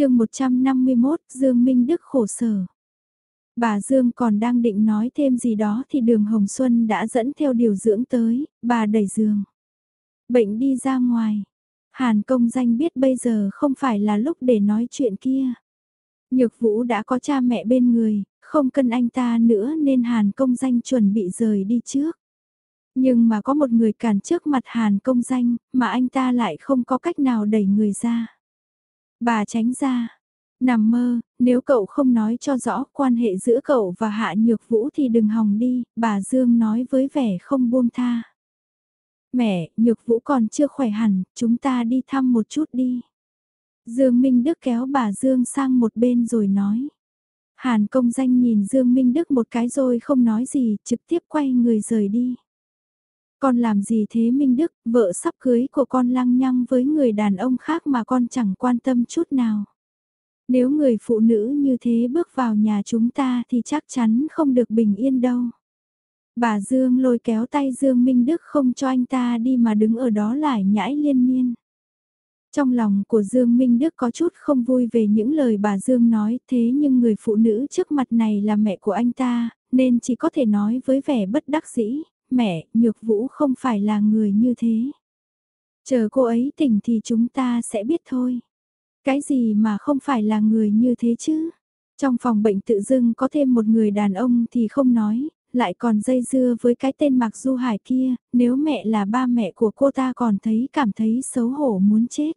chương 151, Dương Minh Đức khổ sở. Bà Dương còn đang định nói thêm gì đó thì đường Hồng Xuân đã dẫn theo điều dưỡng tới, bà đẩy giường. Bệnh đi ra ngoài. Hàn công danh biết bây giờ không phải là lúc để nói chuyện kia. Nhược vũ đã có cha mẹ bên người, không cần anh ta nữa nên Hàn công danh chuẩn bị rời đi trước. Nhưng mà có một người cản trước mặt Hàn công danh, mà anh ta lại không có cách nào đẩy người ra. Bà tránh ra. Nằm mơ, nếu cậu không nói cho rõ quan hệ giữa cậu và Hạ Nhược Vũ thì đừng hòng đi, bà Dương nói với vẻ không buông tha. Mẹ, Nhược Vũ còn chưa khỏe hẳn, chúng ta đi thăm một chút đi. Dương Minh Đức kéo bà Dương sang một bên rồi nói. Hàn công danh nhìn Dương Minh Đức một cái rồi không nói gì, trực tiếp quay người rời đi. Con làm gì thế Minh Đức, vợ sắp cưới của con lăng nhăng với người đàn ông khác mà con chẳng quan tâm chút nào. Nếu người phụ nữ như thế bước vào nhà chúng ta thì chắc chắn không được bình yên đâu. Bà Dương lôi kéo tay Dương Minh Đức không cho anh ta đi mà đứng ở đó lại nhãi liên miên. Trong lòng của Dương Minh Đức có chút không vui về những lời bà Dương nói thế nhưng người phụ nữ trước mặt này là mẹ của anh ta, nên chỉ có thể nói với vẻ bất đắc dĩ, mẹ, Nhược Vũ không phải là người như thế. Chờ cô ấy tỉnh thì chúng ta sẽ biết thôi. Cái gì mà không phải là người như thế chứ? Trong phòng bệnh tự dưng có thêm một người đàn ông thì không nói, lại còn dây dưa với cái tên Mạc Du Hải kia, nếu mẹ là ba mẹ của cô ta còn thấy cảm thấy xấu hổ muốn chết.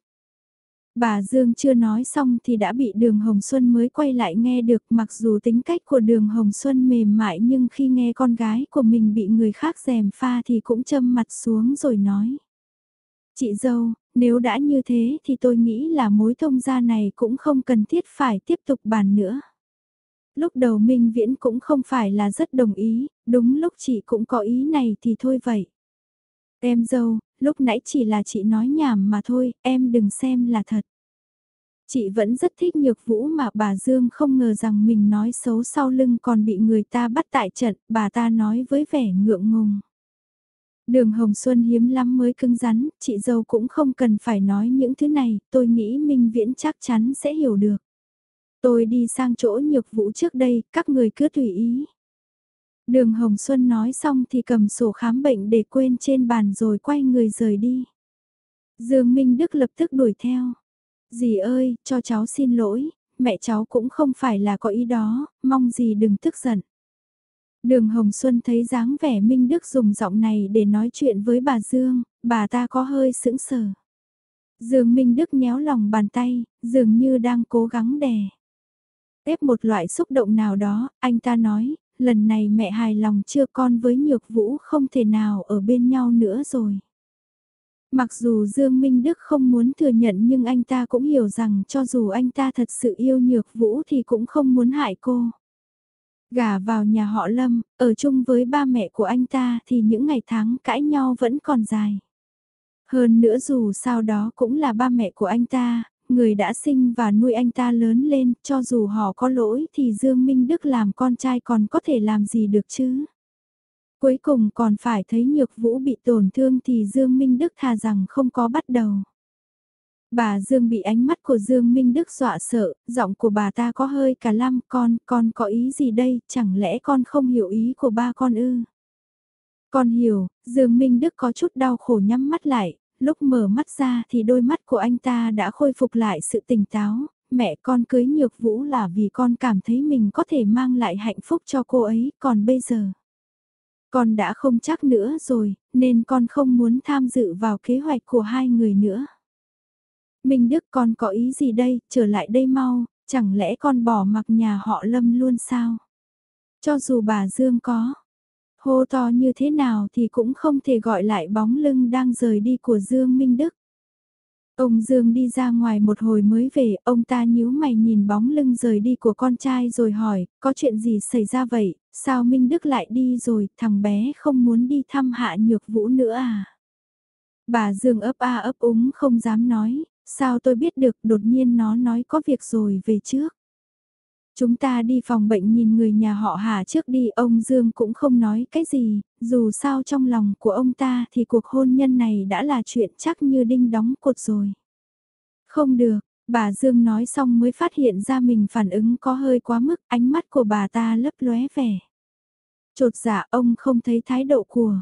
Bà Dương chưa nói xong thì đã bị đường Hồng Xuân mới quay lại nghe được mặc dù tính cách của đường Hồng Xuân mềm mại nhưng khi nghe con gái của mình bị người khác dèm pha thì cũng châm mặt xuống rồi nói. Chị dâu, nếu đã như thế thì tôi nghĩ là mối thông gia này cũng không cần thiết phải tiếp tục bàn nữa. Lúc đầu Minh Viễn cũng không phải là rất đồng ý, đúng lúc chị cũng có ý này thì thôi vậy. Em dâu, lúc nãy chỉ là chị nói nhảm mà thôi, em đừng xem là thật. Chị vẫn rất thích nhược vũ mà bà Dương không ngờ rằng mình nói xấu sau lưng còn bị người ta bắt tại trận, bà ta nói với vẻ ngượng ngùng. Đường Hồng Xuân hiếm lắm mới cứng rắn, chị dâu cũng không cần phải nói những thứ này, tôi nghĩ Minh Viễn chắc chắn sẽ hiểu được. Tôi đi sang chỗ nhược vũ trước đây, các người cứ tùy ý. Đường Hồng Xuân nói xong thì cầm sổ khám bệnh để quên trên bàn rồi quay người rời đi. Dương Minh Đức lập tức đuổi theo. Dì ơi, cho cháu xin lỗi, mẹ cháu cũng không phải là có ý đó, mong dì đừng tức giận. Đường Hồng Xuân thấy dáng vẻ Minh Đức dùng giọng này để nói chuyện với bà Dương, bà ta có hơi sững sờ. Dương Minh Đức nhéo lòng bàn tay, dường như đang cố gắng đè. Tiếp một loại xúc động nào đó, anh ta nói, lần này mẹ hài lòng chưa con với nhược vũ không thể nào ở bên nhau nữa rồi. Mặc dù Dương Minh Đức không muốn thừa nhận nhưng anh ta cũng hiểu rằng cho dù anh ta thật sự yêu nhược vũ thì cũng không muốn hại cô. Gả vào nhà họ Lâm, ở chung với ba mẹ của anh ta thì những ngày tháng cãi nhau vẫn còn dài. Hơn nữa dù sao đó cũng là ba mẹ của anh ta, người đã sinh và nuôi anh ta lớn lên, cho dù họ có lỗi thì Dương Minh Đức làm con trai còn có thể làm gì được chứ. Cuối cùng còn phải thấy nhược vũ bị tổn thương thì Dương Minh Đức thà rằng không có bắt đầu. Bà Dương bị ánh mắt của Dương Minh Đức dọa sợ, giọng của bà ta có hơi cả lăm con, con có ý gì đây, chẳng lẽ con không hiểu ý của ba con ư? Con hiểu, Dương Minh Đức có chút đau khổ nhắm mắt lại, lúc mở mắt ra thì đôi mắt của anh ta đã khôi phục lại sự tỉnh táo, mẹ con cưới nhược vũ là vì con cảm thấy mình có thể mang lại hạnh phúc cho cô ấy, còn bây giờ. Con đã không chắc nữa rồi, nên con không muốn tham dự vào kế hoạch của hai người nữa. Minh Đức con có ý gì đây, trở lại đây mau, chẳng lẽ con bỏ mặc nhà họ Lâm luôn sao? Cho dù bà Dương có, hô to như thế nào thì cũng không thể gọi lại bóng lưng đang rời đi của Dương Minh Đức. Ông Dương đi ra ngoài một hồi mới về, ông ta nhíu mày nhìn bóng lưng rời đi của con trai rồi hỏi, có chuyện gì xảy ra vậy, sao Minh Đức lại đi rồi, thằng bé không muốn đi thăm hạ nhược vũ nữa à? Bà Dương ấp a ấp úng không dám nói, sao tôi biết được đột nhiên nó nói có việc rồi về trước. Chúng ta đi phòng bệnh nhìn người nhà họ Hà trước đi, ông Dương cũng không nói cái gì, dù sao trong lòng của ông ta thì cuộc hôn nhân này đã là chuyện chắc như đinh đóng cột rồi. Không được, Bà Dương nói xong mới phát hiện ra mình phản ứng có hơi quá mức, ánh mắt của bà ta lấp lóe vẻ. Trột dạ ông không thấy thái độ của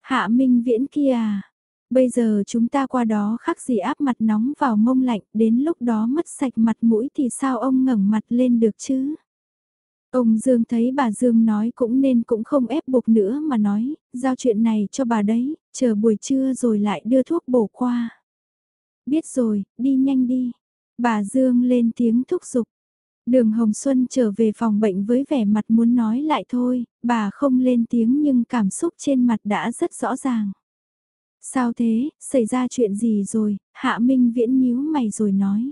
Hạ Minh Viễn kia à. Bây giờ chúng ta qua đó khác gì áp mặt nóng vào mông lạnh, đến lúc đó mất sạch mặt mũi thì sao ông ngẩng mặt lên được chứ? Ông Dương thấy bà Dương nói cũng nên cũng không ép buộc nữa mà nói, giao chuyện này cho bà đấy, chờ buổi trưa rồi lại đưa thuốc bổ qua. Biết rồi, đi nhanh đi. Bà Dương lên tiếng thúc giục. Đường Hồng Xuân trở về phòng bệnh với vẻ mặt muốn nói lại thôi, bà không lên tiếng nhưng cảm xúc trên mặt đã rất rõ ràng. Sao thế, xảy ra chuyện gì rồi, Hạ Minh Viễn nhíu mày rồi nói.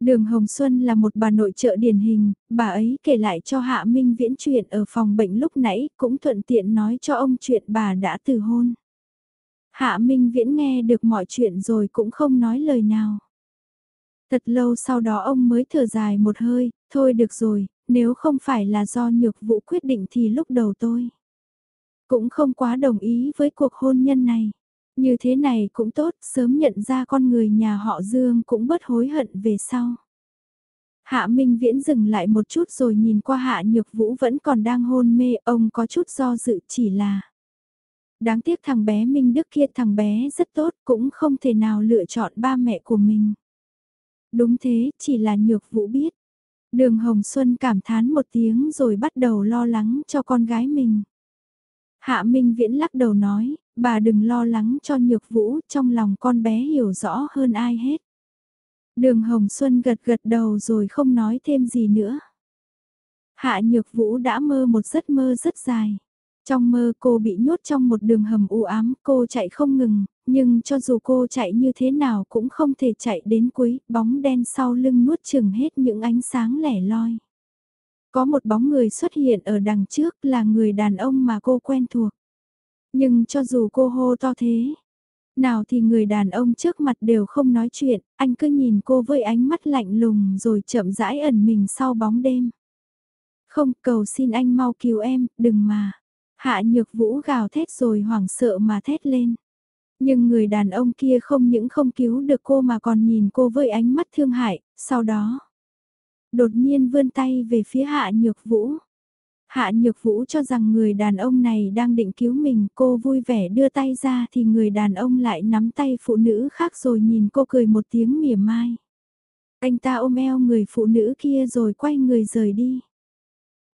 Đường Hồng Xuân là một bà nội trợ điển hình, bà ấy kể lại cho Hạ Minh Viễn chuyện ở phòng bệnh lúc nãy, cũng thuận tiện nói cho ông chuyện bà đã từ hôn. Hạ Minh Viễn nghe được mọi chuyện rồi cũng không nói lời nào. Thật lâu sau đó ông mới thở dài một hơi, thôi được rồi, nếu không phải là do nhược vụ quyết định thì lúc đầu tôi cũng không quá đồng ý với cuộc hôn nhân này. Như thế này cũng tốt, sớm nhận ra con người nhà họ Dương cũng bất hối hận về sau. Hạ Minh Viễn dừng lại một chút rồi nhìn qua Hạ Nhược Vũ vẫn còn đang hôn mê, ông có chút do dự chỉ là. Đáng tiếc thằng bé Minh Đức kia thằng bé rất tốt cũng không thể nào lựa chọn ba mẹ của mình. Đúng thế, chỉ là Nhược Vũ biết. Đường Hồng Xuân cảm thán một tiếng rồi bắt đầu lo lắng cho con gái mình. Hạ Minh Viễn lắc đầu nói, bà đừng lo lắng cho nhược vũ, trong lòng con bé hiểu rõ hơn ai hết. Đường Hồng Xuân gật gật đầu rồi không nói thêm gì nữa. Hạ nhược vũ đã mơ một giấc mơ rất dài. Trong mơ cô bị nhốt trong một đường hầm u ám, cô chạy không ngừng, nhưng cho dù cô chạy như thế nào cũng không thể chạy đến cuối, bóng đen sau lưng nuốt chừng hết những ánh sáng lẻ loi. Có một bóng người xuất hiện ở đằng trước là người đàn ông mà cô quen thuộc. Nhưng cho dù cô hô to thế, nào thì người đàn ông trước mặt đều không nói chuyện, anh cứ nhìn cô với ánh mắt lạnh lùng rồi chậm rãi ẩn mình sau bóng đêm. Không, cầu xin anh mau cứu em, đừng mà. Hạ nhược vũ gào thét rồi hoảng sợ mà thét lên. Nhưng người đàn ông kia không những không cứu được cô mà còn nhìn cô với ánh mắt thương hại, sau đó đột nhiên vươn tay về phía Hạ Nhược Vũ. Hạ Nhược Vũ cho rằng người đàn ông này đang định cứu mình, cô vui vẻ đưa tay ra thì người đàn ông lại nắm tay phụ nữ khác rồi nhìn cô cười một tiếng mỉa mai. Anh ta ôm eo người phụ nữ kia rồi quay người rời đi.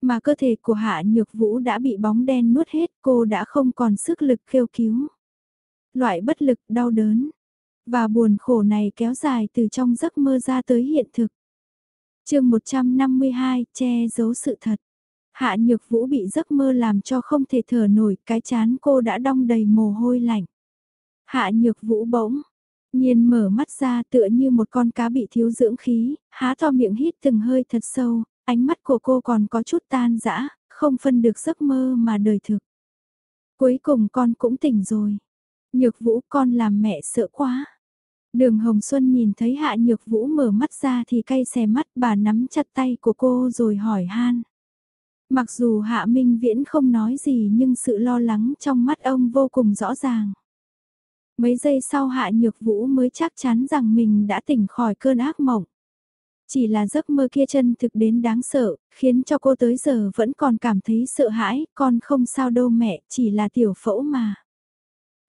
Mà cơ thể của Hạ Nhược Vũ đã bị bóng đen nuốt hết, cô đã không còn sức lực kêu cứu. Loại bất lực, đau đớn, và buồn khổ này kéo dài từ trong giấc mơ ra tới hiện thực chương 152, che giấu sự thật. Hạ nhược vũ bị giấc mơ làm cho không thể thở nổi, cái chán cô đã đong đầy mồ hôi lạnh. Hạ nhược vũ bỗng, nhiên mở mắt ra tựa như một con cá bị thiếu dưỡng khí, há to miệng hít từng hơi thật sâu, ánh mắt của cô còn có chút tan dã không phân được giấc mơ mà đời thực. Cuối cùng con cũng tỉnh rồi. Nhược vũ con làm mẹ sợ quá. Đường Hồng Xuân nhìn thấy Hạ Nhược Vũ mở mắt ra thì cay xè mắt bà nắm chặt tay của cô rồi hỏi han. Mặc dù Hạ Minh Viễn không nói gì nhưng sự lo lắng trong mắt ông vô cùng rõ ràng. Mấy giây sau Hạ Nhược Vũ mới chắc chắn rằng mình đã tỉnh khỏi cơn ác mộng. Chỉ là giấc mơ kia chân thực đến đáng sợ, khiến cho cô tới giờ vẫn còn cảm thấy sợ hãi, con không sao đâu mẹ, chỉ là tiểu phẫu mà.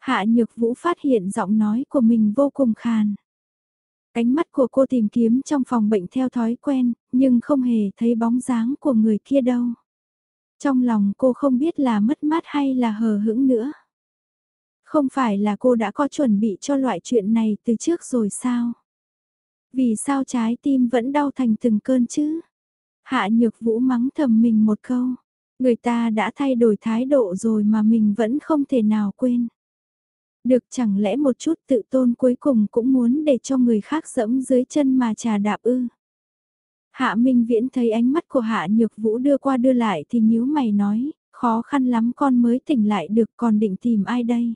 Hạ Nhược Vũ phát hiện giọng nói của mình vô cùng khàn. Cánh mắt của cô tìm kiếm trong phòng bệnh theo thói quen, nhưng không hề thấy bóng dáng của người kia đâu. Trong lòng cô không biết là mất mát hay là hờ hững nữa. Không phải là cô đã có chuẩn bị cho loại chuyện này từ trước rồi sao? Vì sao trái tim vẫn đau thành từng cơn chứ? Hạ nhược vũ mắng thầm mình một câu. Người ta đã thay đổi thái độ rồi mà mình vẫn không thể nào quên. Được chẳng lẽ một chút tự tôn cuối cùng cũng muốn để cho người khác dẫm dưới chân mà trà đạp ư. Hạ Minh Viễn thấy ánh mắt của Hạ Nhược Vũ đưa qua đưa lại thì nhíu mày nói, khó khăn lắm con mới tỉnh lại được còn định tìm ai đây.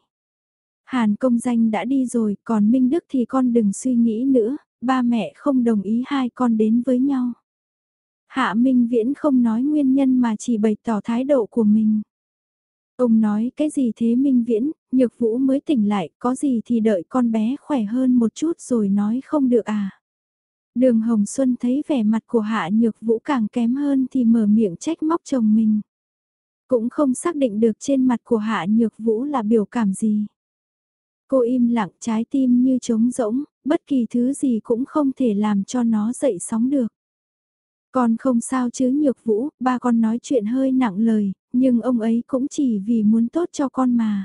Hàn công danh đã đi rồi, còn Minh Đức thì con đừng suy nghĩ nữa, ba mẹ không đồng ý hai con đến với nhau. Hạ Minh Viễn không nói nguyên nhân mà chỉ bày tỏ thái độ của mình. Ông nói cái gì thế Minh Viễn, Nhược Vũ mới tỉnh lại, có gì thì đợi con bé khỏe hơn một chút rồi nói không được à. Đường Hồng Xuân thấy vẻ mặt của Hạ Nhược Vũ càng kém hơn thì mở miệng trách móc chồng mình. Cũng không xác định được trên mặt của Hạ Nhược Vũ là biểu cảm gì. Cô im lặng trái tim như trống rỗng, bất kỳ thứ gì cũng không thể làm cho nó dậy sóng được. Con không sao chứ Nhược Vũ, ba con nói chuyện hơi nặng lời, nhưng ông ấy cũng chỉ vì muốn tốt cho con mà.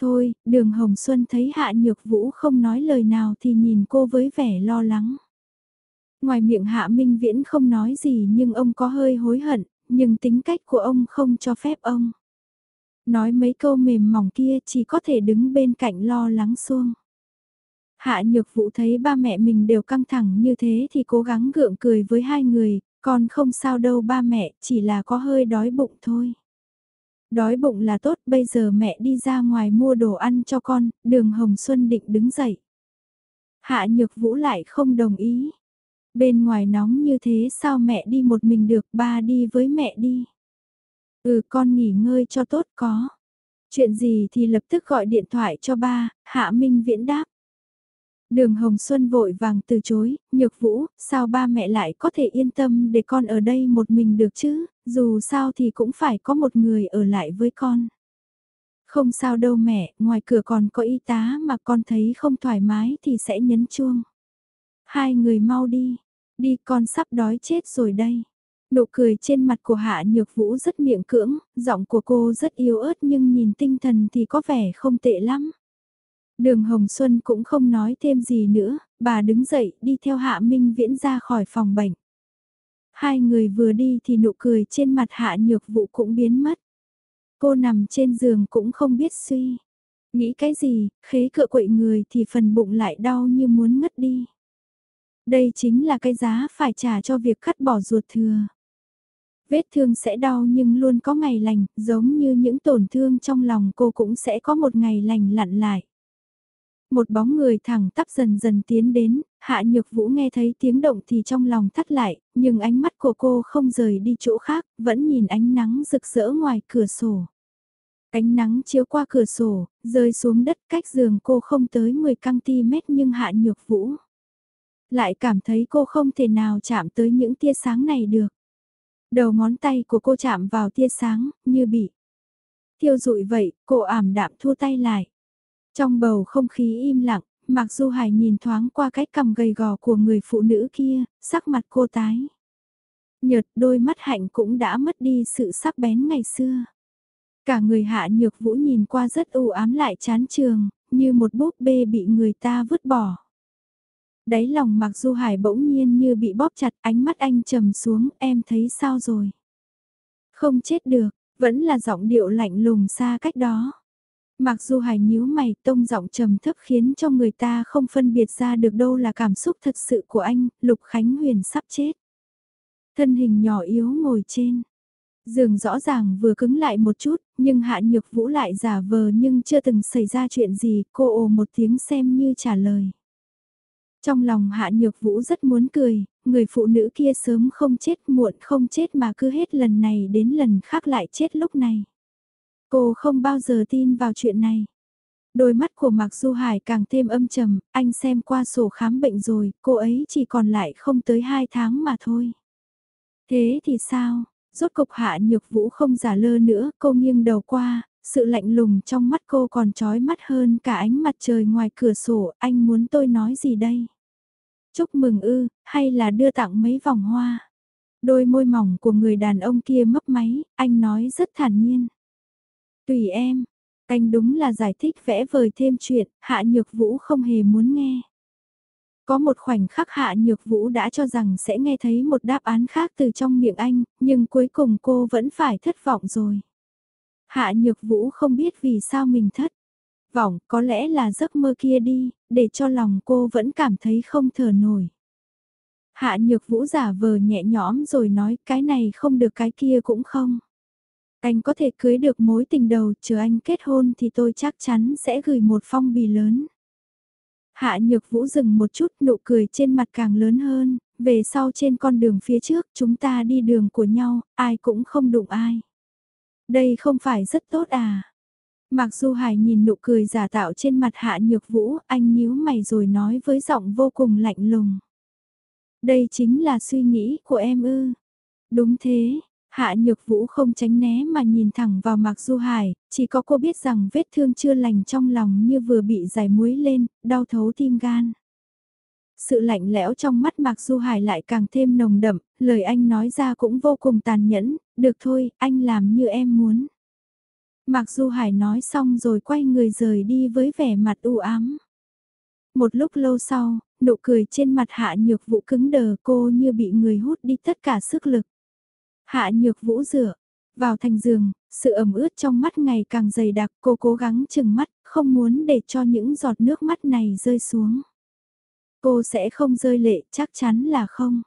Thôi, đường Hồng Xuân thấy Hạ Nhược Vũ không nói lời nào thì nhìn cô với vẻ lo lắng. Ngoài miệng Hạ Minh Viễn không nói gì nhưng ông có hơi hối hận, nhưng tính cách của ông không cho phép ông. Nói mấy câu mềm mỏng kia chỉ có thể đứng bên cạnh lo lắng xuông. Hạ nhược vụ thấy ba mẹ mình đều căng thẳng như thế thì cố gắng gượng cười với hai người, Con không sao đâu ba mẹ, chỉ là có hơi đói bụng thôi. Đói bụng là tốt, bây giờ mẹ đi ra ngoài mua đồ ăn cho con, đường Hồng Xuân định đứng dậy. Hạ nhược vũ lại không đồng ý. Bên ngoài nóng như thế sao mẹ đi một mình được, ba đi với mẹ đi. Ừ con nghỉ ngơi cho tốt có. Chuyện gì thì lập tức gọi điện thoại cho ba, Hạ Minh Viễn đáp. Đường Hồng Xuân vội vàng từ chối, nhược vũ, sao ba mẹ lại có thể yên tâm để con ở đây một mình được chứ, dù sao thì cũng phải có một người ở lại với con. Không sao đâu mẹ, ngoài cửa còn có y tá mà con thấy không thoải mái thì sẽ nhấn chuông. Hai người mau đi, đi con sắp đói chết rồi đây. Nụ cười trên mặt của Hạ Nhược Vũ rất miệng cưỡng, giọng của cô rất yếu ớt nhưng nhìn tinh thần thì có vẻ không tệ lắm. Đường Hồng Xuân cũng không nói thêm gì nữa, bà đứng dậy đi theo Hạ Minh Viễn ra khỏi phòng bệnh. Hai người vừa đi thì nụ cười trên mặt Hạ Nhược Vũ cũng biến mất. Cô nằm trên giường cũng không biết suy. Nghĩ cái gì, khế cựa quậy người thì phần bụng lại đau như muốn ngất đi. Đây chính là cái giá phải trả cho việc cắt bỏ ruột thừa. Vết thương sẽ đau nhưng luôn có ngày lành, giống như những tổn thương trong lòng cô cũng sẽ có một ngày lành lặn lại. Một bóng người thẳng tắp dần dần tiến đến, hạ nhược vũ nghe thấy tiếng động thì trong lòng thắt lại, nhưng ánh mắt của cô không rời đi chỗ khác, vẫn nhìn ánh nắng rực rỡ ngoài cửa sổ. Ánh nắng chiếu qua cửa sổ, rơi xuống đất cách giường cô không tới 10cm nhưng hạ nhược vũ. Lại cảm thấy cô không thể nào chạm tới những tia sáng này được. Đầu ngón tay của cô chạm vào tia sáng, như bị thiêu rụi vậy, cô ảm đạm thua tay lại. Trong bầu không khí im lặng, Mạc Du Hải nhìn thoáng qua cái cằm gầy gò của người phụ nữ kia, sắc mặt cô tái. Nhợt đôi mắt hạnh cũng đã mất đi sự sắc bén ngày xưa. Cả người hạ nhược vũ nhìn qua rất u ám lại chán trường, như một búp bê bị người ta vứt bỏ. Đáy lòng Mạc Du Hải bỗng nhiên như bị bóp chặt ánh mắt anh trầm xuống em thấy sao rồi. Không chết được, vẫn là giọng điệu lạnh lùng xa cách đó. Mặc dù hài nhíu mày tông giọng trầm thấp khiến cho người ta không phân biệt ra được đâu là cảm xúc thật sự của anh, Lục Khánh Huyền sắp chết. Thân hình nhỏ yếu ngồi trên. Giường rõ ràng vừa cứng lại một chút, nhưng Hạ Nhược Vũ lại giả vờ nhưng chưa từng xảy ra chuyện gì, cô ồ một tiếng xem như trả lời. Trong lòng Hạ Nhược Vũ rất muốn cười, người phụ nữ kia sớm không chết muộn không chết mà cứ hết lần này đến lần khác lại chết lúc này. Cô không bao giờ tin vào chuyện này. Đôi mắt của Mạc Du Hải càng thêm âm trầm, anh xem qua sổ khám bệnh rồi, cô ấy chỉ còn lại không tới 2 tháng mà thôi. Thế thì sao? Rốt cục hạ nhược vũ không giả lơ nữa, cô nghiêng đầu qua, sự lạnh lùng trong mắt cô còn trói mắt hơn cả ánh mặt trời ngoài cửa sổ, anh muốn tôi nói gì đây? Chúc mừng ư, hay là đưa tặng mấy vòng hoa? Đôi môi mỏng của người đàn ông kia mấp máy, anh nói rất thản nhiên. Tùy em, anh đúng là giải thích vẽ vời thêm chuyện, Hạ Nhược Vũ không hề muốn nghe. Có một khoảnh khắc Hạ Nhược Vũ đã cho rằng sẽ nghe thấy một đáp án khác từ trong miệng anh, nhưng cuối cùng cô vẫn phải thất vọng rồi. Hạ Nhược Vũ không biết vì sao mình thất vọng, có lẽ là giấc mơ kia đi, để cho lòng cô vẫn cảm thấy không thở nổi. Hạ Nhược Vũ giả vờ nhẹ nhõm rồi nói cái này không được cái kia cũng không. Anh có thể cưới được mối tình đầu, chờ anh kết hôn thì tôi chắc chắn sẽ gửi một phong bì lớn. Hạ nhược vũ dừng một chút nụ cười trên mặt càng lớn hơn, về sau trên con đường phía trước chúng ta đi đường của nhau, ai cũng không đụng ai. Đây không phải rất tốt à? Mặc dù Hải nhìn nụ cười giả tạo trên mặt hạ nhược vũ, anh nhíu mày rồi nói với giọng vô cùng lạnh lùng. Đây chính là suy nghĩ của em ư. Đúng thế, Hạ Nhược Vũ không tránh né mà nhìn thẳng vào Mạc Du Hải, chỉ có cô biết rằng vết thương chưa lành trong lòng như vừa bị giải muối lên, đau thấu tim gan. Sự lạnh lẽo trong mắt Mạc Du Hải lại càng thêm nồng đậm, lời anh nói ra cũng vô cùng tàn nhẫn, được thôi, anh làm như em muốn. Mạc Du Hải nói xong rồi quay người rời đi với vẻ mặt u ám. Một lúc lâu sau, nụ cười trên mặt Hạ Nhược Vũ cứng đờ cô như bị người hút đi tất cả sức lực. Hạ Nhược Vũ rửa vào thành giường, sự ẩm ướt trong mắt ngày càng dày đặc cô cố gắng chừng mắt, không muốn để cho những giọt nước mắt này rơi xuống. Cô sẽ không rơi lệ, chắc chắn là không.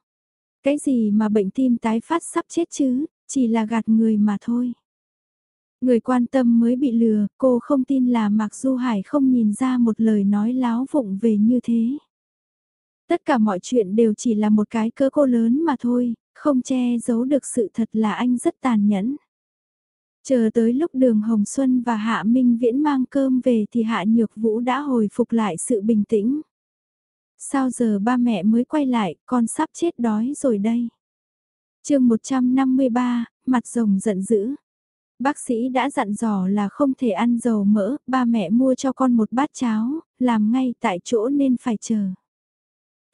Cái gì mà bệnh tim tái phát sắp chết chứ, chỉ là gạt người mà thôi. Người quan tâm mới bị lừa, cô không tin là Mạc Du Hải không nhìn ra một lời nói láo vụng về như thế. Tất cả mọi chuyện đều chỉ là một cái cơ cô lớn mà thôi, không che giấu được sự thật là anh rất tàn nhẫn. Chờ tới lúc đường Hồng Xuân và Hạ Minh Viễn mang cơm về thì Hạ Nhược Vũ đã hồi phục lại sự bình tĩnh. Sao giờ ba mẹ mới quay lại, con sắp chết đói rồi đây. chương 153, mặt rồng giận dữ. Bác sĩ đã dặn dò là không thể ăn dầu mỡ, ba mẹ mua cho con một bát cháo, làm ngay tại chỗ nên phải chờ.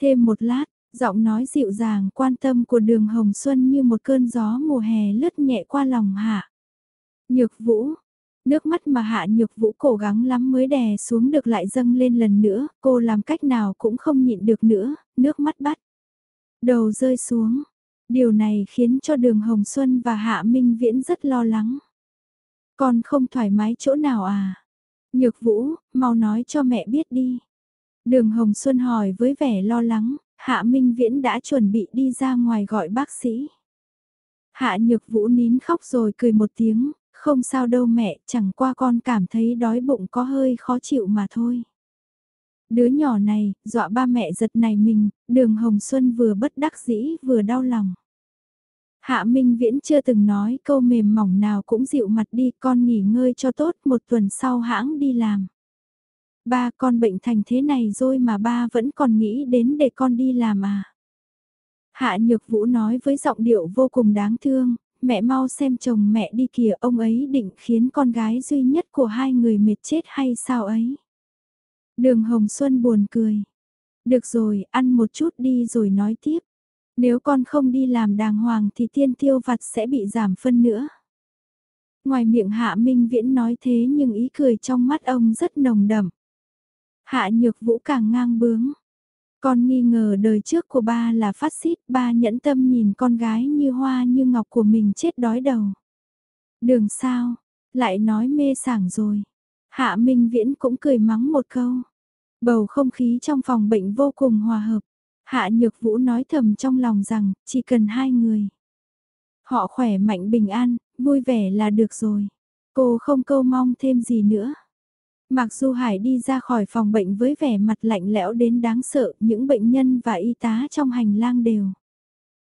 Thêm một lát, giọng nói dịu dàng quan tâm của đường Hồng Xuân như một cơn gió mùa hè lướt nhẹ qua lòng hạ. Nhược vũ, nước mắt mà hạ nhược vũ cố gắng lắm mới đè xuống được lại dâng lên lần nữa, cô làm cách nào cũng không nhịn được nữa, nước mắt bắt. Đầu rơi xuống, điều này khiến cho đường Hồng Xuân và hạ Minh Viễn rất lo lắng. Con không thoải mái chỗ nào à? Nhược vũ, mau nói cho mẹ biết đi. Đường Hồng Xuân hỏi với vẻ lo lắng, Hạ Minh Viễn đã chuẩn bị đi ra ngoài gọi bác sĩ. Hạ Nhược Vũ nín khóc rồi cười một tiếng, không sao đâu mẹ, chẳng qua con cảm thấy đói bụng có hơi khó chịu mà thôi. Đứa nhỏ này, dọa ba mẹ giật này mình, đường Hồng Xuân vừa bất đắc dĩ vừa đau lòng. Hạ Minh Viễn chưa từng nói câu mềm mỏng nào cũng dịu mặt đi con nghỉ ngơi cho tốt một tuần sau hãng đi làm. Ba con bệnh thành thế này rồi mà ba vẫn còn nghĩ đến để con đi làm à. Hạ Nhược Vũ nói với giọng điệu vô cùng đáng thương, mẹ mau xem chồng mẹ đi kìa ông ấy định khiến con gái duy nhất của hai người mệt chết hay sao ấy. Đường Hồng Xuân buồn cười. Được rồi, ăn một chút đi rồi nói tiếp. Nếu con không đi làm đàng hoàng thì tiên tiêu vặt sẽ bị giảm phân nữa. Ngoài miệng Hạ Minh Viễn nói thế nhưng ý cười trong mắt ông rất nồng đậm. Hạ nhược vũ càng ngang bướng. Con nghi ngờ đời trước của ba là phát xít, ba nhẫn tâm nhìn con gái như hoa như ngọc của mình chết đói đầu. Đường sao, lại nói mê sảng rồi. Hạ Minh Viễn cũng cười mắng một câu. Bầu không khí trong phòng bệnh vô cùng hòa hợp. Hạ Nhược Vũ nói thầm trong lòng rằng chỉ cần hai người. Họ khỏe mạnh bình an, vui vẻ là được rồi. Cô không câu mong thêm gì nữa. Mặc dù Hải đi ra khỏi phòng bệnh với vẻ mặt lạnh lẽo đến đáng sợ, những bệnh nhân và y tá trong hành lang đều.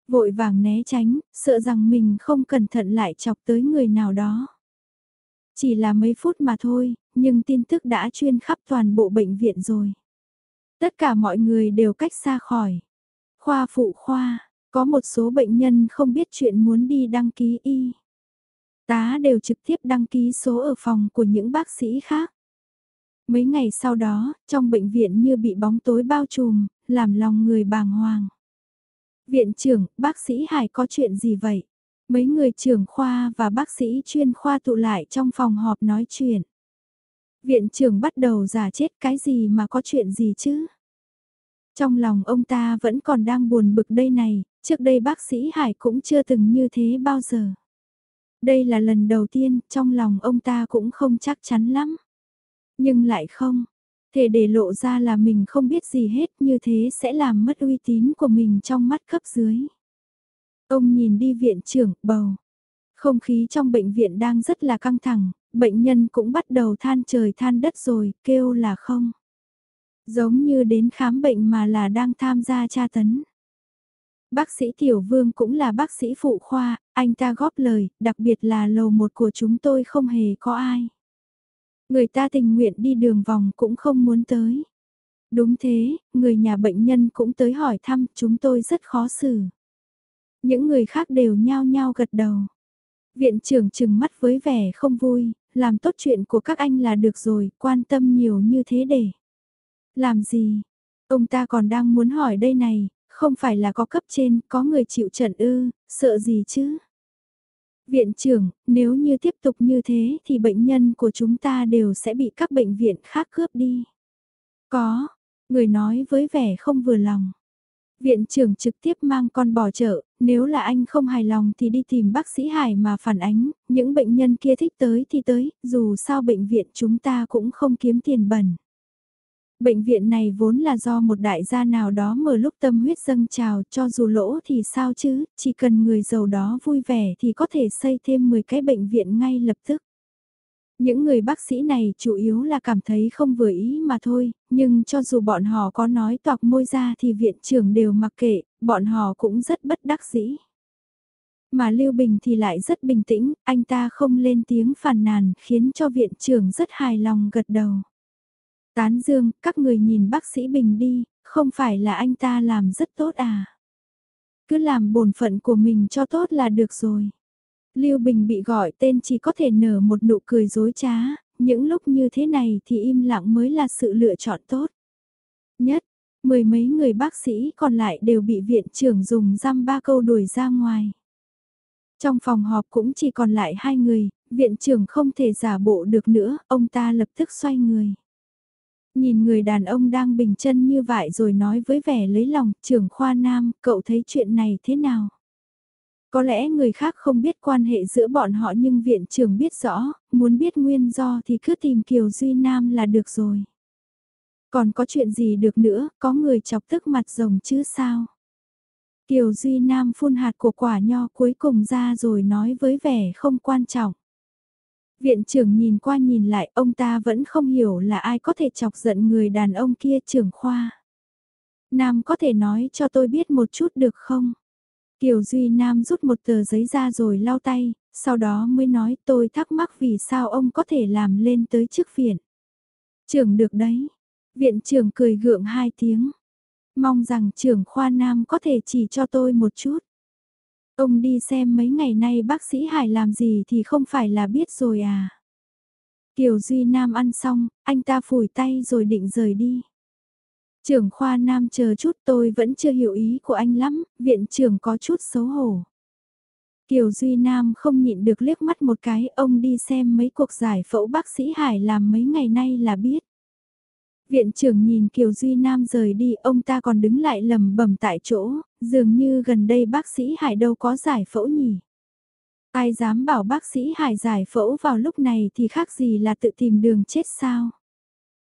Vội vàng né tránh, sợ rằng mình không cẩn thận lại chọc tới người nào đó. Chỉ là mấy phút mà thôi, nhưng tin tức đã chuyên khắp toàn bộ bệnh viện rồi. Tất cả mọi người đều cách xa khỏi. Khoa phụ khoa, có một số bệnh nhân không biết chuyện muốn đi đăng ký y. Tá đều trực tiếp đăng ký số ở phòng của những bác sĩ khác. Mấy ngày sau đó, trong bệnh viện như bị bóng tối bao trùm, làm lòng người bàng hoàng. Viện trưởng, bác sĩ Hải có chuyện gì vậy? Mấy người trưởng khoa và bác sĩ chuyên khoa tụ lại trong phòng họp nói chuyện. Viện trưởng bắt đầu giả chết cái gì mà có chuyện gì chứ? Trong lòng ông ta vẫn còn đang buồn bực đây này, trước đây bác sĩ Hải cũng chưa từng như thế bao giờ. Đây là lần đầu tiên, trong lòng ông ta cũng không chắc chắn lắm. Nhưng lại không, thể để lộ ra là mình không biết gì hết như thế sẽ làm mất uy tín của mình trong mắt cấp dưới. Ông nhìn đi viện trưởng, bầu. Không khí trong bệnh viện đang rất là căng thẳng, bệnh nhân cũng bắt đầu than trời than đất rồi, kêu là không. Giống như đến khám bệnh mà là đang tham gia tra tấn. Bác sĩ Tiểu Vương cũng là bác sĩ phụ khoa, anh ta góp lời, đặc biệt là lầu một của chúng tôi không hề có ai. Người ta tình nguyện đi đường vòng cũng không muốn tới. Đúng thế, người nhà bệnh nhân cũng tới hỏi thăm, chúng tôi rất khó xử. Những người khác đều nhao nhao gật đầu. Viện trưởng trừng mắt với vẻ không vui, làm tốt chuyện của các anh là được rồi, quan tâm nhiều như thế để. Làm gì? Ông ta còn đang muốn hỏi đây này, không phải là có cấp trên, có người chịu trận ư, sợ gì chứ? Viện trưởng, nếu như tiếp tục như thế thì bệnh nhân của chúng ta đều sẽ bị các bệnh viện khác cướp đi. Có, người nói với vẻ không vừa lòng. Viện trưởng trực tiếp mang con bò chợ, nếu là anh không hài lòng thì đi tìm bác sĩ Hải mà phản ánh, những bệnh nhân kia thích tới thì tới, dù sao bệnh viện chúng ta cũng không kiếm tiền bẩn. Bệnh viện này vốn là do một đại gia nào đó mở lúc tâm huyết dâng trào cho dù lỗ thì sao chứ, chỉ cần người giàu đó vui vẻ thì có thể xây thêm 10 cái bệnh viện ngay lập tức. Những người bác sĩ này chủ yếu là cảm thấy không vừa ý mà thôi, nhưng cho dù bọn họ có nói toạc môi ra thì viện trưởng đều mặc kệ, bọn họ cũng rất bất đắc dĩ. Mà Lưu Bình thì lại rất bình tĩnh, anh ta không lên tiếng phàn nàn khiến cho viện trưởng rất hài lòng gật đầu. Tán dương, các người nhìn bác sĩ Bình đi, không phải là anh ta làm rất tốt à. Cứ làm bổn phận của mình cho tốt là được rồi. Lưu Bình bị gọi tên chỉ có thể nở một nụ cười dối trá, những lúc như thế này thì im lặng mới là sự lựa chọn tốt. Nhất, mười mấy người bác sĩ còn lại đều bị viện trưởng dùng răm ba câu đuổi ra ngoài. Trong phòng họp cũng chỉ còn lại hai người, viện trưởng không thể giả bộ được nữa, ông ta lập tức xoay người. Nhìn người đàn ông đang bình chân như vậy rồi nói với vẻ lấy lòng, trưởng khoa nam, cậu thấy chuyện này thế nào? Có lẽ người khác không biết quan hệ giữa bọn họ nhưng viện trưởng biết rõ, muốn biết nguyên do thì cứ tìm Kiều Duy Nam là được rồi. Còn có chuyện gì được nữa, có người chọc tức mặt rồng chứ sao? Kiều Duy Nam phun hạt của quả nho cuối cùng ra rồi nói với vẻ không quan trọng. Viện trưởng nhìn qua nhìn lại ông ta vẫn không hiểu là ai có thể chọc giận người đàn ông kia trưởng khoa. Nam có thể nói cho tôi biết một chút được không? Kiều Duy Nam rút một tờ giấy ra rồi lau tay, sau đó mới nói tôi thắc mắc vì sao ông có thể làm lên tới trước viện. Trưởng được đấy. Viện trưởng cười gượng hai tiếng. Mong rằng trưởng khoa Nam có thể chỉ cho tôi một chút. Ông đi xem mấy ngày nay bác sĩ Hải làm gì thì không phải là biết rồi à. Kiều Duy Nam ăn xong, anh ta phủi tay rồi định rời đi. Trưởng khoa nam chờ chút tôi vẫn chưa hiểu ý của anh lắm, viện trưởng có chút xấu hổ. Kiều Duy Nam không nhịn được liếc mắt một cái, ông đi xem mấy cuộc giải phẫu bác sĩ Hải làm mấy ngày nay là biết. Viện trưởng nhìn Kiều Duy Nam rời đi, ông ta còn đứng lại lầm bẩm tại chỗ, dường như gần đây bác sĩ Hải đâu có giải phẫu nhỉ. Ai dám bảo bác sĩ Hải giải phẫu vào lúc này thì khác gì là tự tìm đường chết sao?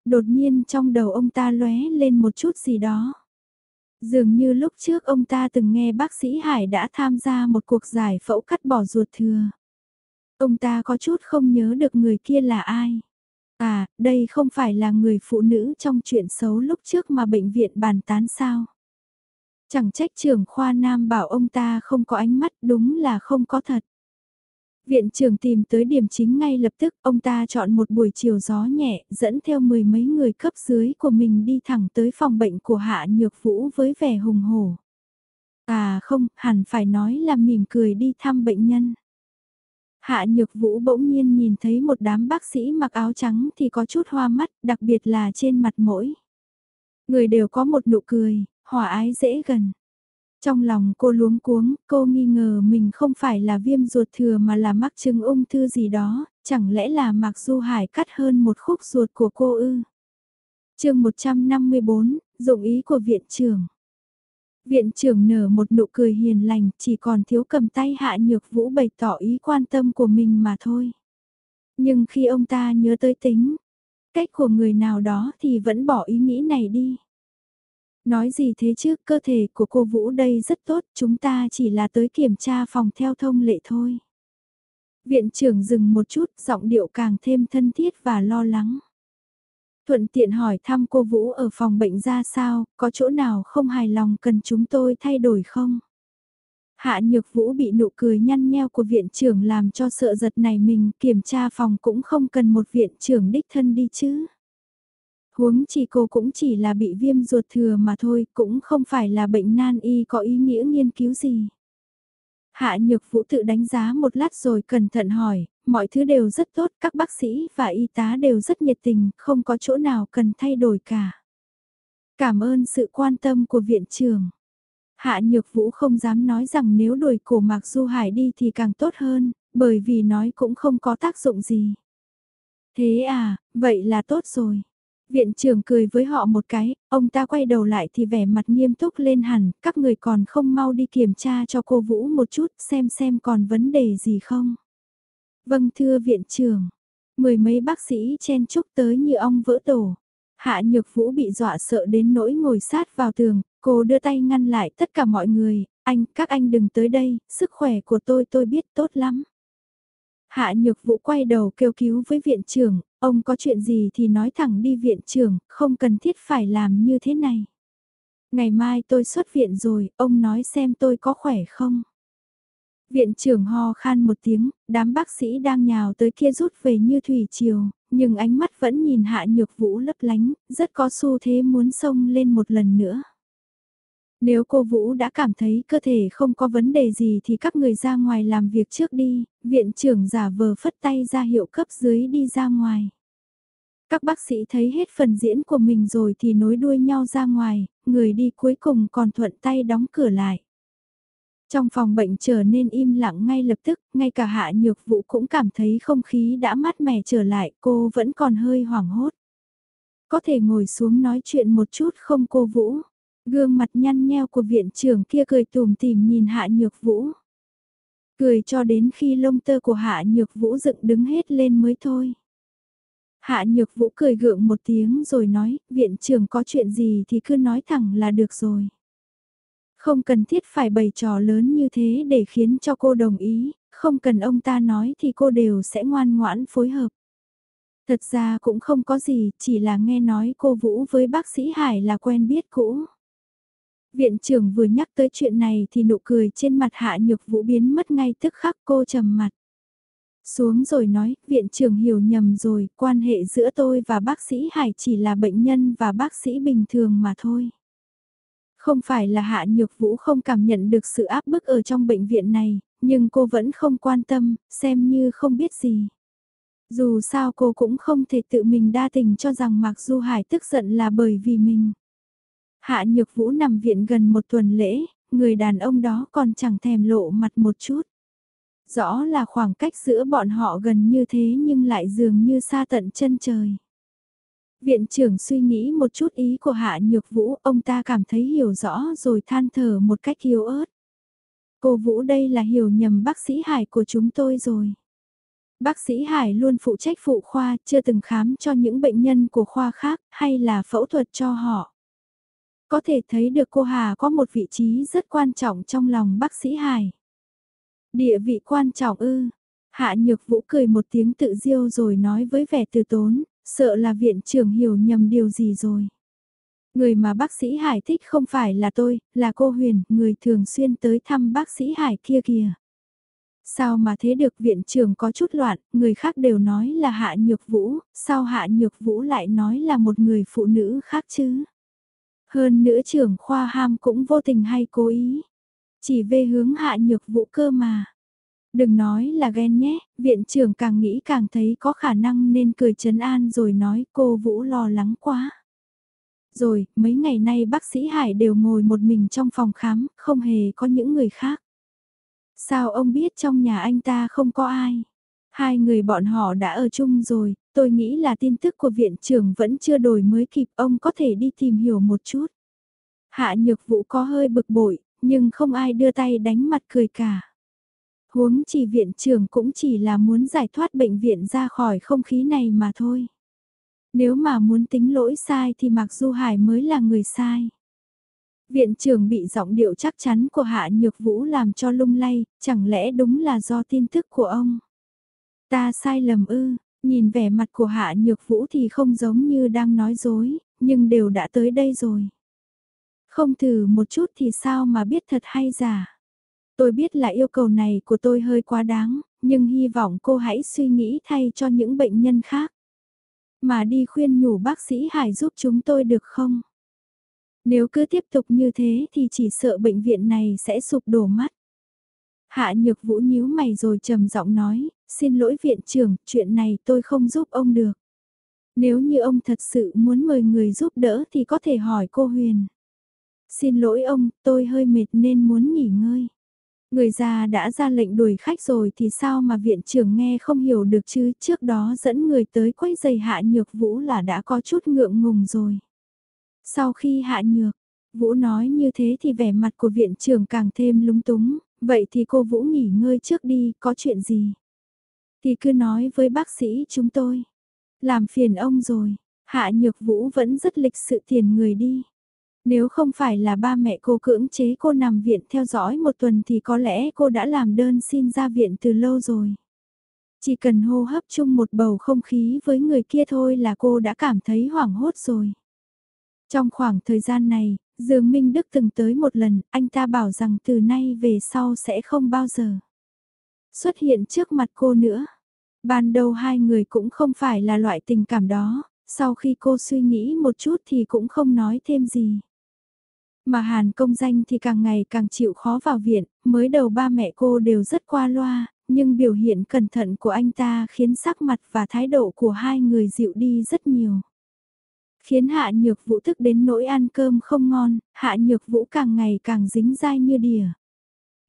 Đột nhiên trong đầu ông ta lóe lên một chút gì đó. Dường như lúc trước ông ta từng nghe bác sĩ Hải đã tham gia một cuộc giải phẫu cắt bỏ ruột thừa. Ông ta có chút không nhớ được người kia là ai. À, đây không phải là người phụ nữ trong chuyện xấu lúc trước mà bệnh viện bàn tán sao. Chẳng trách trưởng khoa nam bảo ông ta không có ánh mắt đúng là không có thật. Viện trưởng tìm tới điểm chính ngay lập tức, ông ta chọn một buổi chiều gió nhẹ, dẫn theo mười mấy người cấp dưới của mình đi thẳng tới phòng bệnh của Hạ Nhược Vũ với vẻ hùng hổ. À không, hẳn phải nói là mỉm cười đi thăm bệnh nhân. Hạ Nhược Vũ bỗng nhiên nhìn thấy một đám bác sĩ mặc áo trắng thì có chút hoa mắt, đặc biệt là trên mặt mỗi. Người đều có một nụ cười, hòa ái dễ gần. Trong lòng cô luống cuống, cô nghi ngờ mình không phải là viêm ruột thừa mà là mắc chứng ung thư gì đó, chẳng lẽ là Mạc Du Hải cắt hơn một khúc ruột của cô ư? chương 154, dụng ý của viện trưởng. Viện trưởng nở một nụ cười hiền lành, chỉ còn thiếu cầm tay hạ nhược vũ bày tỏ ý quan tâm của mình mà thôi. Nhưng khi ông ta nhớ tới tính, cách của người nào đó thì vẫn bỏ ý nghĩ này đi. Nói gì thế chứ, cơ thể của cô Vũ đây rất tốt, chúng ta chỉ là tới kiểm tra phòng theo thông lệ thôi. Viện trưởng dừng một chút, giọng điệu càng thêm thân thiết và lo lắng. Thuận tiện hỏi thăm cô Vũ ở phòng bệnh ra sao, có chỗ nào không hài lòng cần chúng tôi thay đổi không? Hạ Nhược Vũ bị nụ cười nhăn nheo của viện trưởng làm cho sợ giật này mình kiểm tra phòng cũng không cần một viện trưởng đích thân đi chứ. Huống chi cô cũng chỉ là bị viêm ruột thừa mà thôi, cũng không phải là bệnh nan y có ý nghĩa nghiên cứu gì. Hạ Nhược Vũ tự đánh giá một lát rồi cẩn thận hỏi, mọi thứ đều rất tốt, các bác sĩ và y tá đều rất nhiệt tình, không có chỗ nào cần thay đổi cả. Cảm ơn sự quan tâm của viện trưởng. Hạ Nhược Vũ không dám nói rằng nếu đuổi cổ Mạc Du Hải đi thì càng tốt hơn, bởi vì nói cũng không có tác dụng gì. Thế à, vậy là tốt rồi. Viện trưởng cười với họ một cái, ông ta quay đầu lại thì vẻ mặt nghiêm túc lên hẳn, các người còn không mau đi kiểm tra cho cô Vũ một chút xem xem còn vấn đề gì không. Vâng thưa viện trưởng, mười mấy bác sĩ chen chúc tới như ong vỡ tổ. Hạ Nhược Vũ bị dọa sợ đến nỗi ngồi sát vào tường, cô đưa tay ngăn lại tất cả mọi người, anh, các anh đừng tới đây, sức khỏe của tôi tôi biết tốt lắm. Hạ Nhược Vũ quay đầu kêu cứu với viện trưởng, ông có chuyện gì thì nói thẳng đi viện trưởng, không cần thiết phải làm như thế này. Ngày mai tôi xuất viện rồi, ông nói xem tôi có khỏe không? Viện trưởng ho khan một tiếng, đám bác sĩ đang nhào tới kia rút về như thủy triều, nhưng ánh mắt vẫn nhìn hạ nhược vũ lấp lánh, rất có xu thế muốn xông lên một lần nữa. Nếu cô Vũ đã cảm thấy cơ thể không có vấn đề gì thì các người ra ngoài làm việc trước đi, viện trưởng giả vờ phất tay ra hiệu cấp dưới đi ra ngoài. Các bác sĩ thấy hết phần diễn của mình rồi thì nối đuôi nhau ra ngoài, người đi cuối cùng còn thuận tay đóng cửa lại. Trong phòng bệnh trở nên im lặng ngay lập tức, ngay cả hạ nhược vụ cũng cảm thấy không khí đã mát mẻ trở lại, cô vẫn còn hơi hoảng hốt. Có thể ngồi xuống nói chuyện một chút không cô Vũ? Gương mặt nhăn nheo của viện trưởng kia cười tùm tìm nhìn hạ nhược vũ. Cười cho đến khi lông tơ của hạ nhược vũ dựng đứng hết lên mới thôi. Hạ nhược vũ cười gượng một tiếng rồi nói, viện trưởng có chuyện gì thì cứ nói thẳng là được rồi. Không cần thiết phải bày trò lớn như thế để khiến cho cô đồng ý, không cần ông ta nói thì cô đều sẽ ngoan ngoãn phối hợp. Thật ra cũng không có gì, chỉ là nghe nói cô Vũ với bác sĩ Hải là quen biết cũ. Viện trưởng vừa nhắc tới chuyện này thì nụ cười trên mặt hạ nhược vũ biến mất ngay tức khắc cô trầm mặt. Xuống rồi nói, viện trưởng hiểu nhầm rồi, quan hệ giữa tôi và bác sĩ Hải chỉ là bệnh nhân và bác sĩ bình thường mà thôi. Không phải là hạ nhược vũ không cảm nhận được sự áp bức ở trong bệnh viện này, nhưng cô vẫn không quan tâm, xem như không biết gì. Dù sao cô cũng không thể tự mình đa tình cho rằng Mạc Du Hải tức giận là bởi vì mình. Hạ Nhược Vũ nằm viện gần một tuần lễ, người đàn ông đó còn chẳng thèm lộ mặt một chút. Rõ là khoảng cách giữa bọn họ gần như thế nhưng lại dường như xa tận chân trời. Viện trưởng suy nghĩ một chút ý của Hạ Nhược Vũ, ông ta cảm thấy hiểu rõ rồi than thở một cách yếu ớt. Cô Vũ đây là hiểu nhầm bác sĩ Hải của chúng tôi rồi. Bác sĩ Hải luôn phụ trách phụ khoa, chưa từng khám cho những bệnh nhân của khoa khác, hay là phẫu thuật cho họ. Có thể thấy được cô Hà có một vị trí rất quan trọng trong lòng bác sĩ Hải. Địa vị quan trọng ư. Hạ Nhược Vũ cười một tiếng tự diêu rồi nói với vẻ từ tốn, sợ là viện trưởng hiểu nhầm điều gì rồi. Người mà bác sĩ Hải thích không phải là tôi, là cô Huyền, người thường xuyên tới thăm bác sĩ Hải kia kìa. Sao mà thế được viện trưởng có chút loạn, người khác đều nói là Hạ Nhược Vũ, sao Hạ Nhược Vũ lại nói là một người phụ nữ khác chứ? Hơn nữa trưởng khoa ham cũng vô tình hay cố ý. Chỉ về hướng hạ nhược vũ cơ mà. Đừng nói là ghen nhé, viện trưởng càng nghĩ càng thấy có khả năng nên cười chấn an rồi nói cô Vũ lo lắng quá. Rồi, mấy ngày nay bác sĩ Hải đều ngồi một mình trong phòng khám, không hề có những người khác. Sao ông biết trong nhà anh ta không có ai? Hai người bọn họ đã ở chung rồi, tôi nghĩ là tin tức của viện trưởng vẫn chưa đổi mới kịp ông có thể đi tìm hiểu một chút. Hạ nhược vụ có hơi bực bội, nhưng không ai đưa tay đánh mặt cười cả. Huống chỉ viện trưởng cũng chỉ là muốn giải thoát bệnh viện ra khỏi không khí này mà thôi. Nếu mà muốn tính lỗi sai thì Mạc Du Hải mới là người sai. Viện trưởng bị giọng điệu chắc chắn của Hạ Nhược Vũ làm cho lung lay, chẳng lẽ đúng là do tin tức của ông? Ta sai lầm ư, nhìn vẻ mặt của Hạ Nhược Vũ thì không giống như đang nói dối, nhưng đều đã tới đây rồi. Không thử một chút thì sao mà biết thật hay giả. Tôi biết là yêu cầu này của tôi hơi quá đáng, nhưng hy vọng cô hãy suy nghĩ thay cho những bệnh nhân khác. Mà đi khuyên nhủ bác sĩ Hải giúp chúng tôi được không? Nếu cứ tiếp tục như thế thì chỉ sợ bệnh viện này sẽ sụp đổ mắt. Hạ nhược vũ nhíu mày rồi trầm giọng nói, xin lỗi viện trưởng, chuyện này tôi không giúp ông được. Nếu như ông thật sự muốn mời người giúp đỡ thì có thể hỏi cô Huyền. Xin lỗi ông, tôi hơi mệt nên muốn nghỉ ngơi. Người già đã ra lệnh đuổi khách rồi thì sao mà viện trưởng nghe không hiểu được chứ trước đó dẫn người tới quấy giày hạ nhược vũ là đã có chút ngượng ngùng rồi. Sau khi hạ nhược, Vũ nói như thế thì vẻ mặt của viện trưởng càng thêm lúng túng, vậy thì cô Vũ nghỉ ngơi trước đi, có chuyện gì? Thì cứ nói với bác sĩ chúng tôi. Làm phiền ông rồi, hạ nhược Vũ vẫn rất lịch sự tiền người đi. Nếu không phải là ba mẹ cô cưỡng chế cô nằm viện theo dõi một tuần thì có lẽ cô đã làm đơn xin ra viện từ lâu rồi. Chỉ cần hô hấp chung một bầu không khí với người kia thôi là cô đã cảm thấy hoảng hốt rồi. Trong khoảng thời gian này, Dương Minh Đức từng tới một lần, anh ta bảo rằng từ nay về sau sẽ không bao giờ xuất hiện trước mặt cô nữa. Ban đầu hai người cũng không phải là loại tình cảm đó, sau khi cô suy nghĩ một chút thì cũng không nói thêm gì. Mà Hàn công danh thì càng ngày càng chịu khó vào viện, mới đầu ba mẹ cô đều rất qua loa, nhưng biểu hiện cẩn thận của anh ta khiến sắc mặt và thái độ của hai người dịu đi rất nhiều. Khiến hạ nhược vũ thức đến nỗi ăn cơm không ngon, hạ nhược vũ càng ngày càng dính dai như đìa.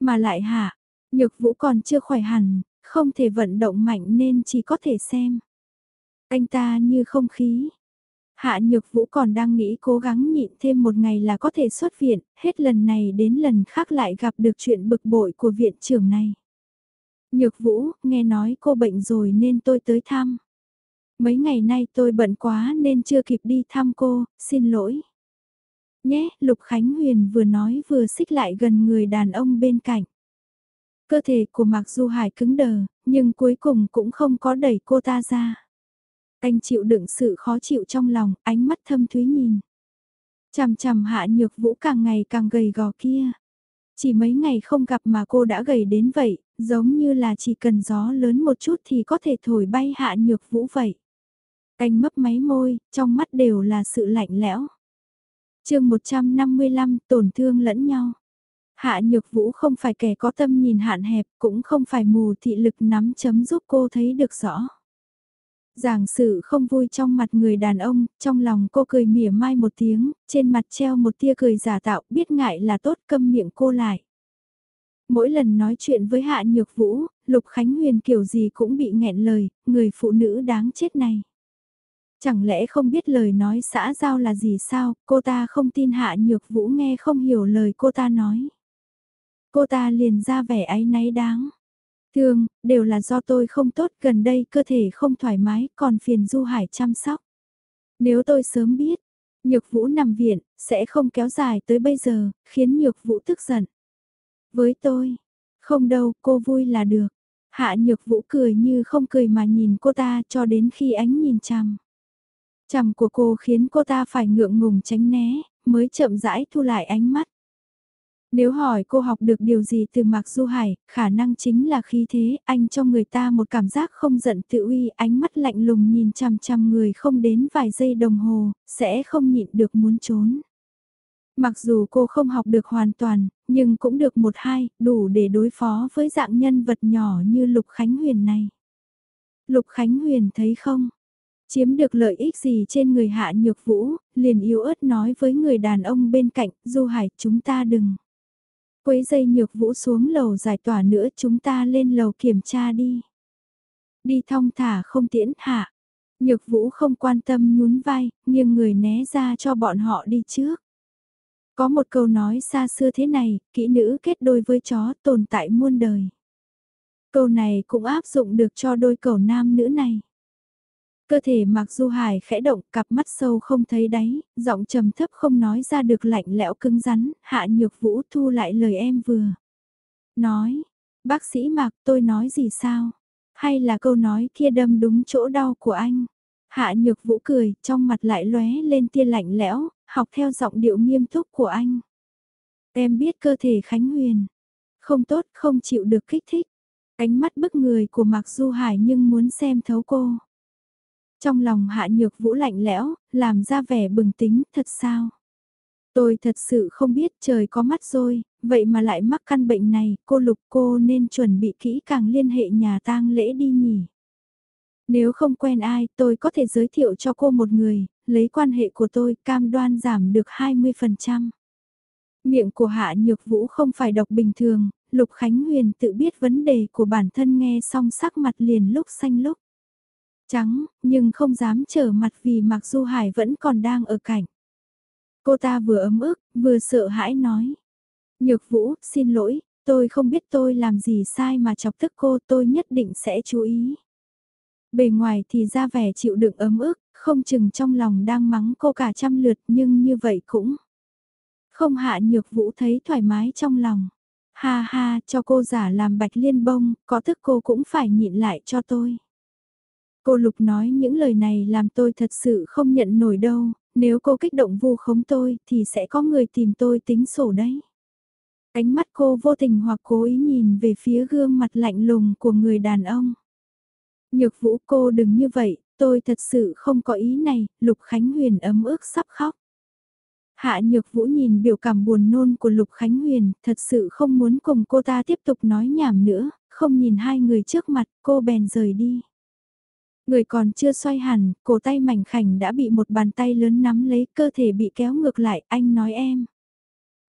Mà lại hạ, nhược vũ còn chưa khỏe hẳn, không thể vận động mạnh nên chỉ có thể xem. Anh ta như không khí, Hạ Nhược Vũ còn đang nghĩ cố gắng nhịn thêm một ngày là có thể xuất viện, hết lần này đến lần khác lại gặp được chuyện bực bội của viện trưởng này. Nhược Vũ, nghe nói cô bệnh rồi nên tôi tới thăm. Mấy ngày nay tôi bận quá nên chưa kịp đi thăm cô, xin lỗi. Nhé, Lục Khánh Huyền vừa nói vừa xích lại gần người đàn ông bên cạnh. Cơ thể của Mạc Du Hải cứng đờ, nhưng cuối cùng cũng không có đẩy cô ta ra. Anh chịu đựng sự khó chịu trong lòng, ánh mắt thâm thúy nhìn. Chằm chằm hạ nhược vũ càng ngày càng gầy gò kia. Chỉ mấy ngày không gặp mà cô đã gầy đến vậy, giống như là chỉ cần gió lớn một chút thì có thể thổi bay hạ nhược vũ vậy canh mấp máy môi, trong mắt đều là sự lạnh lẽo. chương 155 tổn thương lẫn nhau. Hạ nhược vũ không phải kẻ có tâm nhìn hạn hẹp, cũng không phải mù thị lực nắm chấm giúp cô thấy được rõ. Giảng sự không vui trong mặt người đàn ông, trong lòng cô cười mỉa mai một tiếng, trên mặt treo một tia cười giả tạo, biết ngại là tốt câm miệng cô lại. Mỗi lần nói chuyện với Hạ Nhược Vũ, Lục Khánh Huyền kiểu gì cũng bị nghẹn lời, người phụ nữ đáng chết này. Chẳng lẽ không biết lời nói xã giao là gì sao, cô ta không tin Hạ Nhược Vũ nghe không hiểu lời cô ta nói. Cô ta liền ra vẻ áy náy đáng. Thương, đều là do tôi không tốt gần đây cơ thể không thoải mái còn phiền Du Hải chăm sóc. Nếu tôi sớm biết, Nhược Vũ nằm viện, sẽ không kéo dài tới bây giờ, khiến Nhược Vũ tức giận. Với tôi, không đâu, cô vui là được. Hạ Nhược Vũ cười như không cười mà nhìn cô ta cho đến khi ánh nhìn chằm. Chằm của cô khiến cô ta phải ngượng ngùng tránh né, mới chậm rãi thu lại ánh mắt. Nếu hỏi cô học được điều gì từ Mạc Du Hải, khả năng chính là khi thế, anh cho người ta một cảm giác không giận tự uy, ánh mắt lạnh lùng nhìn chằm chằm người không đến vài giây đồng hồ, sẽ không nhịn được muốn trốn. Mặc dù cô không học được hoàn toàn, nhưng cũng được một hai, đủ để đối phó với dạng nhân vật nhỏ như Lục Khánh Huyền này. Lục Khánh Huyền thấy không? Chiếm được lợi ích gì trên người hạ nhược vũ, liền yếu ớt nói với người đàn ông bên cạnh, Du Hải chúng ta đừng. Quấy dây nhược vũ xuống lầu giải tỏa nữa chúng ta lên lầu kiểm tra đi. Đi thong thả không tiễn hạ. Nhược vũ không quan tâm nhún vai, nhưng người né ra cho bọn họ đi trước. Có một câu nói xa xưa thế này, kỹ nữ kết đôi với chó tồn tại muôn đời. Câu này cũng áp dụng được cho đôi cầu nam nữ này. Cơ thể Mạc Du Hải khẽ động, cặp mắt sâu không thấy đáy, giọng trầm thấp không nói ra được lạnh lẽo cứng rắn, hạ nhược vũ thu lại lời em vừa. Nói, bác sĩ Mạc tôi nói gì sao? Hay là câu nói kia đâm đúng chỗ đau của anh? Hạ nhược vũ cười, trong mặt lại lóe lên tia lạnh lẽo, học theo giọng điệu nghiêm túc của anh. Em biết cơ thể Khánh Huyền, không tốt, không chịu được kích thích. Ánh mắt bức người của Mạc Du Hải nhưng muốn xem thấu cô. Trong lòng hạ nhược vũ lạnh lẽo, làm ra vẻ bừng tính, thật sao? Tôi thật sự không biết trời có mắt rồi, vậy mà lại mắc căn bệnh này, cô Lục cô nên chuẩn bị kỹ càng liên hệ nhà tang lễ đi nhỉ. Nếu không quen ai, tôi có thể giới thiệu cho cô một người, lấy quan hệ của tôi cam đoan giảm được 20%. Miệng của Hạ Nhược Vũ không phải đọc bình thường, Lục Khánh Huyền tự biết vấn đề của bản thân nghe xong sắc mặt liền lúc xanh lúc trắng, nhưng không dám trở mặt vì Mạc Du Hải vẫn còn đang ở cạnh. Cô ta vừa ấm ức, vừa sợ hãi nói. Nhược Vũ, xin lỗi, tôi không biết tôi làm gì sai mà chọc tức cô tôi nhất định sẽ chú ý. Bề ngoài thì ra vẻ chịu đựng ấm ức, không chừng trong lòng đang mắng cô cả trăm lượt nhưng như vậy cũng không hạ nhược vũ thấy thoải mái trong lòng. Ha ha, cho cô giả làm bạch liên bông, có thức cô cũng phải nhịn lại cho tôi. Cô Lục nói những lời này làm tôi thật sự không nhận nổi đâu, nếu cô kích động vu khống tôi thì sẽ có người tìm tôi tính sổ đấy. Ánh mắt cô vô tình hoặc cố ý nhìn về phía gương mặt lạnh lùng của người đàn ông. Nhược vũ cô đừng như vậy, tôi thật sự không có ý này, Lục Khánh Huyền ấm ức sắp khóc. Hạ Nhược Vũ nhìn biểu cảm buồn nôn của Lục Khánh Huyền, thật sự không muốn cùng cô ta tiếp tục nói nhảm nữa, không nhìn hai người trước mặt, cô bèn rời đi. Người còn chưa xoay hẳn, cổ tay mảnh khảnh đã bị một bàn tay lớn nắm lấy, cơ thể bị kéo ngược lại, anh nói em.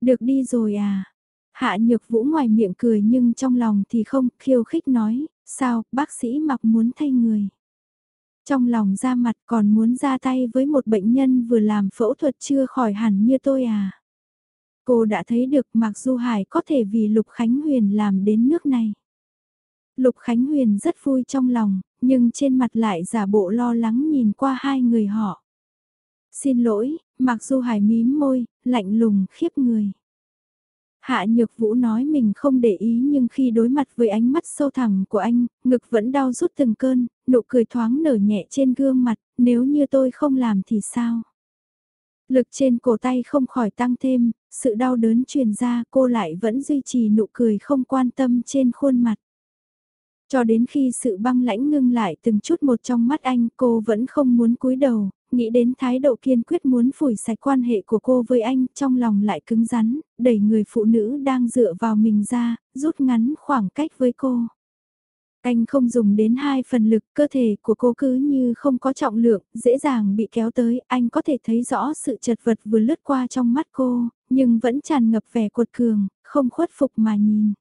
Được đi rồi à? Hạ Nhược Vũ ngoài miệng cười nhưng trong lòng thì không, khiêu khích nói, sao, bác sĩ mặc muốn thay người. Trong lòng ra mặt còn muốn ra tay với một bệnh nhân vừa làm phẫu thuật chưa khỏi hẳn như tôi à. Cô đã thấy được Mạc Du Hải có thể vì Lục Khánh Huyền làm đến nước này. Lục Khánh Huyền rất vui trong lòng, nhưng trên mặt lại giả bộ lo lắng nhìn qua hai người họ. Xin lỗi, mặc dù Hải mím môi, lạnh lùng khiếp người. Hạ Nhược Vũ nói mình không để ý nhưng khi đối mặt với ánh mắt sâu thẳm của anh, ngực vẫn đau rút từng cơn, nụ cười thoáng nở nhẹ trên gương mặt, nếu như tôi không làm thì sao? Lực trên cổ tay không khỏi tăng thêm, sự đau đớn truyền ra cô lại vẫn duy trì nụ cười không quan tâm trên khuôn mặt. Cho đến khi sự băng lãnh ngưng lại từng chút một trong mắt anh cô vẫn không muốn cúi đầu, nghĩ đến thái độ kiên quyết muốn phủi sạch quan hệ của cô với anh trong lòng lại cứng rắn, đẩy người phụ nữ đang dựa vào mình ra, rút ngắn khoảng cách với cô. Anh không dùng đến hai phần lực, cơ thể của cô cứ như không có trọng lượng, dễ dàng bị kéo tới, anh có thể thấy rõ sự chật vật vừa lướt qua trong mắt cô, nhưng vẫn tràn ngập vẻ cuột cường, không khuất phục mà nhìn.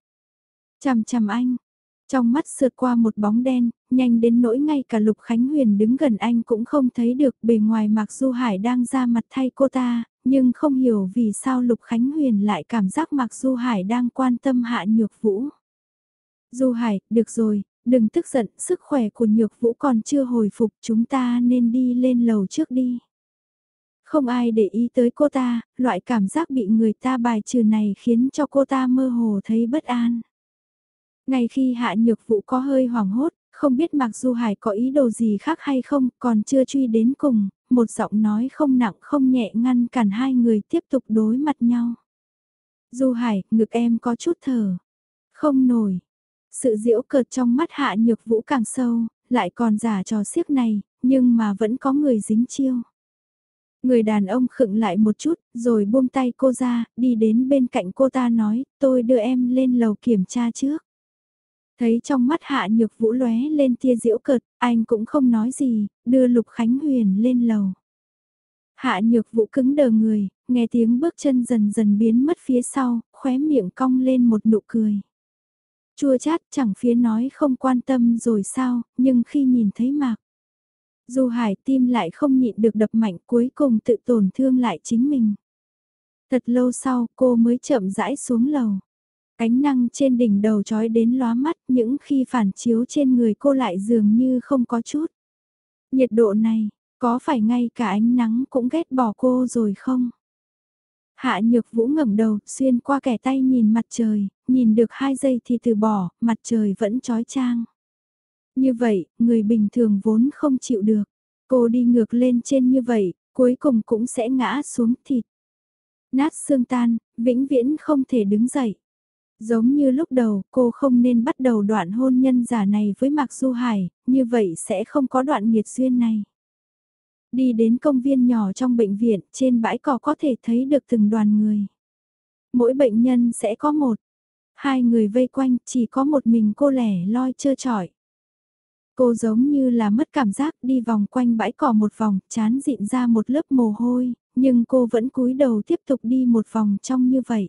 Chằm chằm anh, trong mắt sượt qua một bóng đen, nhanh đến nỗi ngay cả Lục Khánh Huyền đứng gần anh cũng không thấy được bề ngoài Mạc Du Hải đang ra mặt thay cô ta, nhưng không hiểu vì sao Lục Khánh Huyền lại cảm giác Mạc Du Hải đang quan tâm Hạ Nhược Vũ. Du Hải, được rồi, đừng tức giận, sức khỏe của Nhược Vũ còn chưa hồi phục, chúng ta nên đi lên lầu trước đi. Không ai để ý tới cô ta, loại cảm giác bị người ta bài trừ này khiến cho cô ta mơ hồ thấy bất an. Ngay khi Hạ Nhược Vũ có hơi hoảng hốt, không biết Mạc Du Hải có ý đồ gì khác hay không, còn chưa truy đến cùng, một giọng nói không nặng không nhẹ ngăn cản hai người tiếp tục đối mặt nhau. Du Hải, ngực em có chút thở. Không nổi. Sự diễu cợt trong mắt Hạ Nhược Vũ càng sâu, lại còn giả trò xiếc này, nhưng mà vẫn có người dính chiêu. Người đàn ông khựng lại một chút, rồi buông tay cô ra, đi đến bên cạnh cô ta nói, tôi đưa em lên lầu kiểm tra trước. Thấy trong mắt hạ nhược vũ lóe lên tia diễu cợt, anh cũng không nói gì, đưa Lục Khánh Huyền lên lầu. Hạ nhược vũ cứng đờ người, nghe tiếng bước chân dần dần biến mất phía sau, khóe miệng cong lên một nụ cười. Chua chát chẳng phía nói không quan tâm rồi sao, nhưng khi nhìn thấy mạc. Du Hải tim lại không nhịn được đập mạnh cuối cùng tự tổn thương lại chính mình. Thật lâu sau cô mới chậm rãi xuống lầu. Cánh năng trên đỉnh đầu trói đến lóa mắt những khi phản chiếu trên người cô lại dường như không có chút. Nhiệt độ này, có phải ngay cả ánh nắng cũng ghét bỏ cô rồi không? Hạ nhược vũ ngẩng đầu, xuyên qua kẻ tay nhìn mặt trời, nhìn được hai giây thì từ bỏ, mặt trời vẫn trói trang. Như vậy, người bình thường vốn không chịu được. Cô đi ngược lên trên như vậy, cuối cùng cũng sẽ ngã xuống thịt. Nát xương tan, vĩnh viễn không thể đứng dậy. Giống như lúc đầu cô không nên bắt đầu đoạn hôn nhân giả này với Mạc Du Hải, như vậy sẽ không có đoạn nghiệt duyên này. Đi đến công viên nhỏ trong bệnh viện, trên bãi cỏ có thể thấy được từng đoàn người. Mỗi bệnh nhân sẽ có một, hai người vây quanh, chỉ có một mình cô lẻ loi trơ trọi. Cô giống như là mất cảm giác đi vòng quanh bãi cỏ một vòng, chán dịn ra một lớp mồ hôi, nhưng cô vẫn cúi đầu tiếp tục đi một vòng trong như vậy.